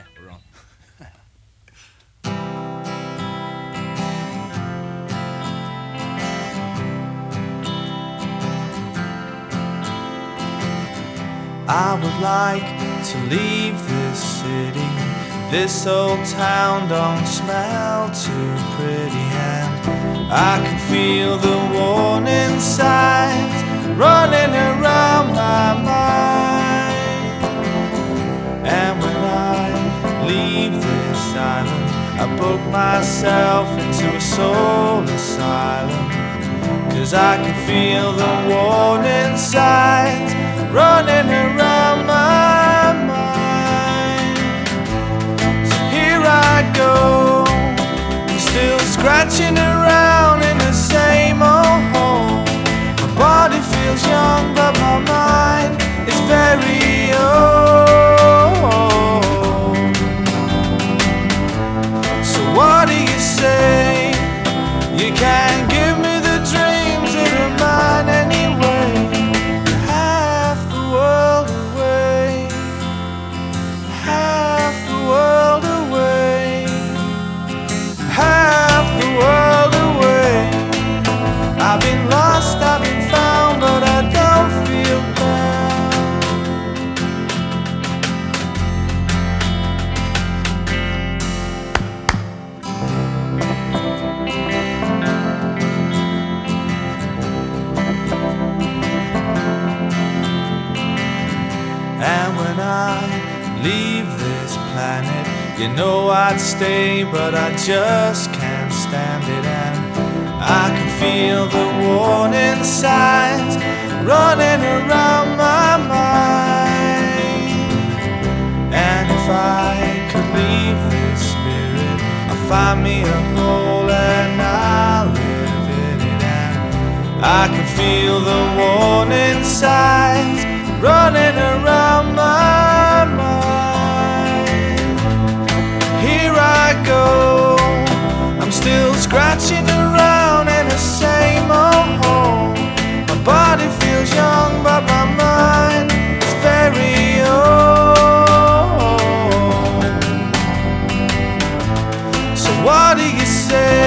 Yeah, we're on. I would like to leave this city. This old town don't smell too pretty, and I can feel the warning signs running Myself into a soul asylum. Cause I can feel the warning signs running leave this planet, you know I'd stay, but I just can't stand it. And I can feel the warning signs running around my mind. And if I could leave this spirit, I'll find me a hole and I'll live in it. And I can feel the warning signs running around. do you say?